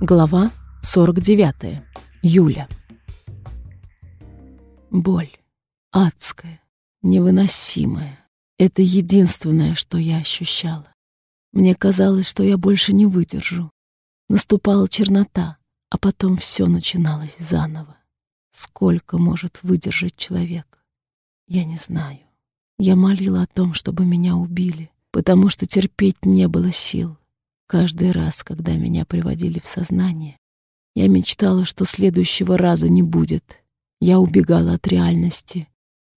Глава 49. Юля. Боль. Адская, невыносимая. Это единственное, что я ощущала. Мне казалось, что я больше не выдержу. Наступала чернота, а потом все начиналось заново. Сколько может выдержать человек? Я не знаю. Я молила о том, чтобы меня убили, потому что терпеть не было сил. Каждый раз, когда меня приводили в сознание, я мечтала, что следующего раза не будет. Я убегала от реальности,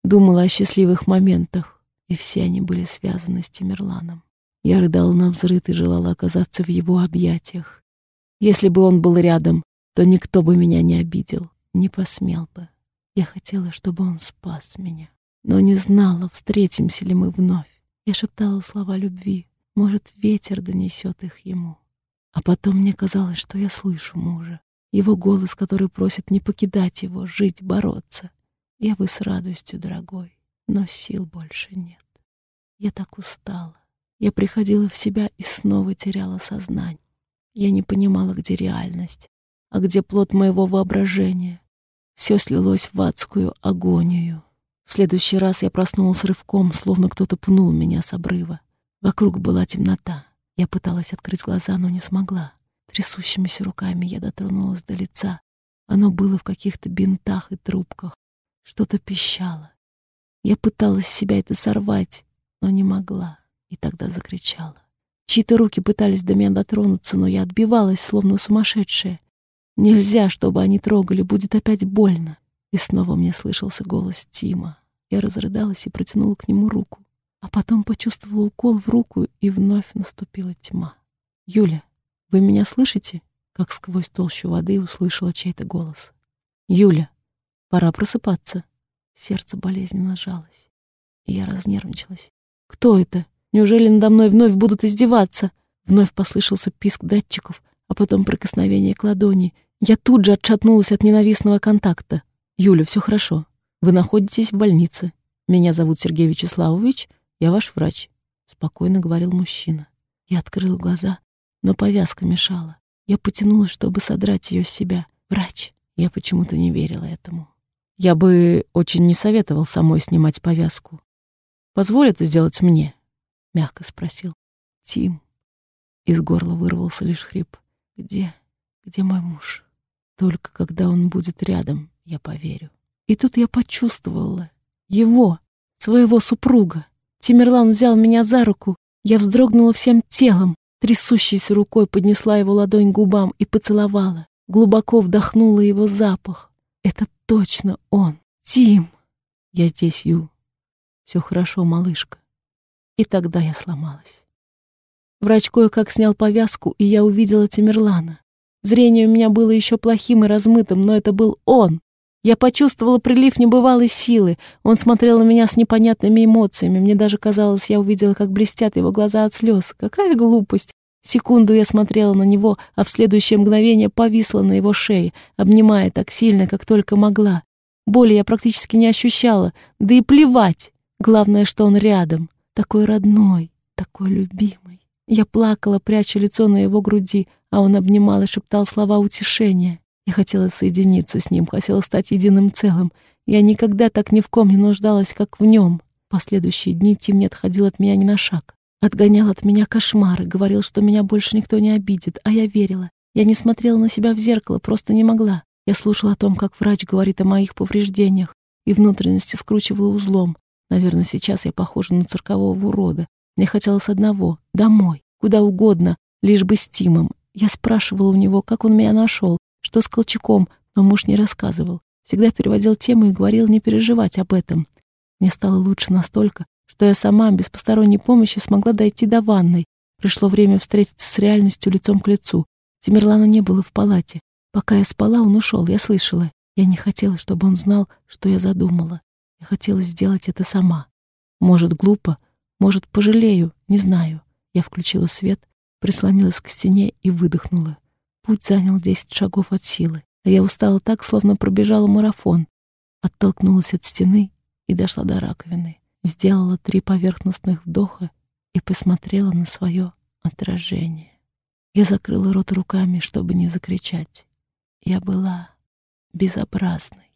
думала о счастливых моментах, и все они были связаны с Тимирланом. Я рыдала на взрыд и желала оказаться в его объятиях. Если бы он был рядом, то никто бы меня не обидел, не посмел бы. Я хотела, чтобы он спас меня, но не знала, встретимся ли мы вновь. Я шептала слова любви, может, ветер донесет их ему. А потом мне казалось, что я слышу мужа. Его голос, который просит не покидать его, жить, бороться. Я бы с радостью, дорогой, но сил больше нет. Я так устала. Я приходила в себя и снова теряла сознание. Я не понимала, где реальность, а где плод моего воображения. Все слилось в адскую агонию. В следующий раз я проснулась рывком, словно кто-то пнул меня с обрыва. Вокруг была темнота. Я пыталась открыть глаза, но не смогла. Трясущимися руками я дотронулась до лица. Оно было в каких-то бинтах и трубках. Что-то пищало. Я пыталась себя это сорвать, но не могла. И тогда закричала. Чьи-то руки пытались до меня дотронуться, но я отбивалась, словно сумасшедшая. Нельзя, чтобы они трогали, будет опять больно. И снова мне слышался голос Тима. Я разрыдалась и протянула к нему руку а потом почувствовала укол в руку, и вновь наступила тьма. «Юля, вы меня слышите?» Как сквозь толщу воды услышала чей-то голос. «Юля, пора просыпаться». Сердце болезненно сжалось, и я разнервничалась. «Кто это? Неужели надо мной вновь будут издеваться?» Вновь послышался писк датчиков, а потом прикосновение к ладони. Я тут же отшатнулась от ненавистного контакта. «Юля, все хорошо. Вы находитесь в больнице. Меня зовут Сергей Вячеславович, «Я ваш врач», — спокойно говорил мужчина. Я открыла глаза, но повязка мешала. Я потянулась, чтобы содрать ее с себя. «Врач!» Я почему-то не верила этому. Я бы очень не советовал самой снимать повязку. «Позволь это сделать мне?» — мягко спросил. «Тим». Из горла вырвался лишь хрип. «Где? Где мой муж?» Только когда он будет рядом, я поверю. И тут я почувствовала его, своего супруга. Тимерлан взял меня за руку. Я вздрогнула всем телом. Трясущейся рукой поднесла его ладонь к губам и поцеловала. Глубоко вдохнула его запах. Это точно он. Тим. Я здесь, Ю. Все хорошо, малышка. И тогда я сломалась. Врач кое-как снял повязку, и я увидела Тимерлана. Зрение у меня было еще плохим и размытым, но это был он. Я почувствовала прилив небывалой силы. Он смотрел на меня с непонятными эмоциями. Мне даже казалось, я увидела, как блестят его глаза от слез. Какая глупость! Секунду я смотрела на него, а в следующее мгновение повисла на его шее, обнимая так сильно, как только могла. Боли я практически не ощущала, да и плевать. Главное, что он рядом, такой родной, такой любимый. Я плакала, пряча лицо на его груди, а он обнимал и шептал слова утешения. Я хотела соединиться с ним, хотела стать единым целым. Я никогда так ни в ком не нуждалась, как в нем. Последующие дни Тим не отходил от меня ни на шаг. Отгонял от меня кошмары, говорил, что меня больше никто не обидит, а я верила. Я не смотрела на себя в зеркало, просто не могла. Я слушала о том, как врач говорит о моих повреждениях, и внутренности скручивала узлом. Наверное, сейчас я похожа на циркового урода. Мне хотелось одного — домой, куда угодно, лишь бы с Тимом. Я спрашивала у него, как он меня нашел, что с Колчаком, но муж не рассказывал. Всегда переводил тему и говорил не переживать об этом. Мне стало лучше настолько, что я сама, без посторонней помощи, смогла дойти до ванной. Пришло время встретиться с реальностью лицом к лицу. Тимирлана не было в палате. Пока я спала, он ушел, я слышала. Я не хотела, чтобы он знал, что я задумала. Я хотела сделать это сама. Может, глупо, может, пожалею, не знаю. Я включила свет, прислонилась к стене и выдохнула. Путь занял десять шагов от силы, а я устала так, словно пробежала марафон. Оттолкнулась от стены и дошла до раковины. Сделала три поверхностных вдоха и посмотрела на свое отражение. Я закрыла рот руками, чтобы не закричать. Я была безобразной.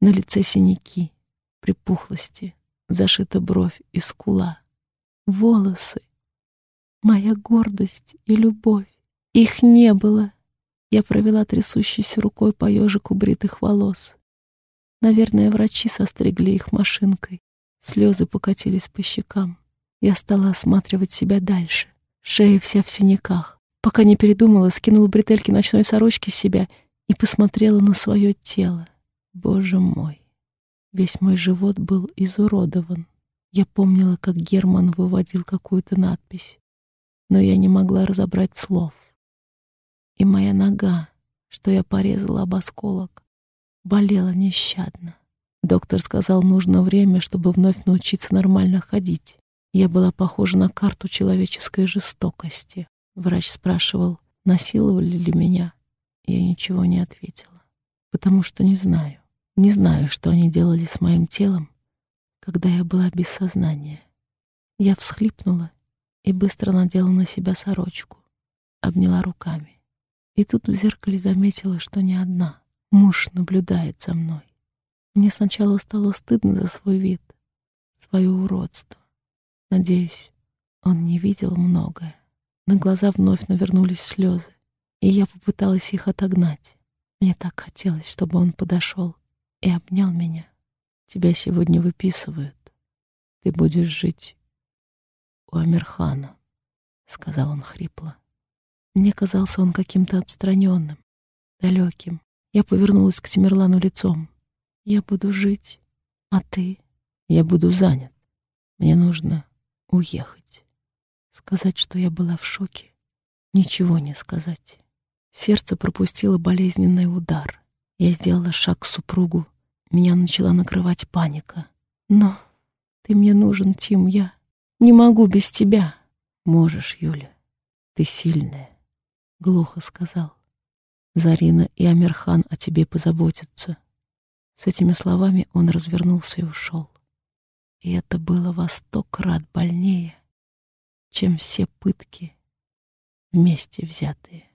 На лице синяки, припухлости, зашита бровь и скула. Волосы. Моя гордость и любовь. Их не было. Я провела трясущейся рукой по ежику бритых волос. Наверное, врачи состригли их машинкой. Слезы покатились по щекам. Я стала осматривать себя дальше. Шея вся в синяках. Пока не передумала, скинула бретельки ночной сорочки с себя и посмотрела на свое тело. Боже мой! Весь мой живот был изуродован. Я помнила, как Герман выводил какую-то надпись, но я не могла разобрать слов. И моя нога, что я порезала об осколок, болела нещадно. Доктор сказал, нужно время, чтобы вновь научиться нормально ходить. Я была похожа на карту человеческой жестокости. Врач спрашивал, насиловали ли меня. Я ничего не ответила, потому что не знаю. Не знаю, что они делали с моим телом, когда я была без сознания. Я всхлипнула и быстро надела на себя сорочку, обняла руками. И тут в зеркале заметила, что не одна. Муж наблюдает за мной. Мне сначала стало стыдно за свой вид, свое уродство. Надеюсь, он не видел многое. На глаза вновь навернулись слезы, и я попыталась их отогнать. Мне так хотелось, чтобы он подошел и обнял меня. Тебя сегодня выписывают. Ты будешь жить у Амирхана, — сказал он хрипло. Мне казался он каким-то отстраненным, далеким. Я повернулась к Тимирлану лицом. Я буду жить, а ты? Я буду занят. Мне нужно уехать. Сказать, что я была в шоке, ничего не сказать. Сердце пропустило болезненный удар. Я сделала шаг к супругу. Меня начала накрывать паника. Но ты мне нужен, Тим, я не могу без тебя. Можешь, Юля. Ты сильная, — глухо сказал. Зарина и Амирхан о тебе позаботятся. С этими словами он развернулся и ушел. И это было во сто крат больнее, чем все пытки вместе взятые.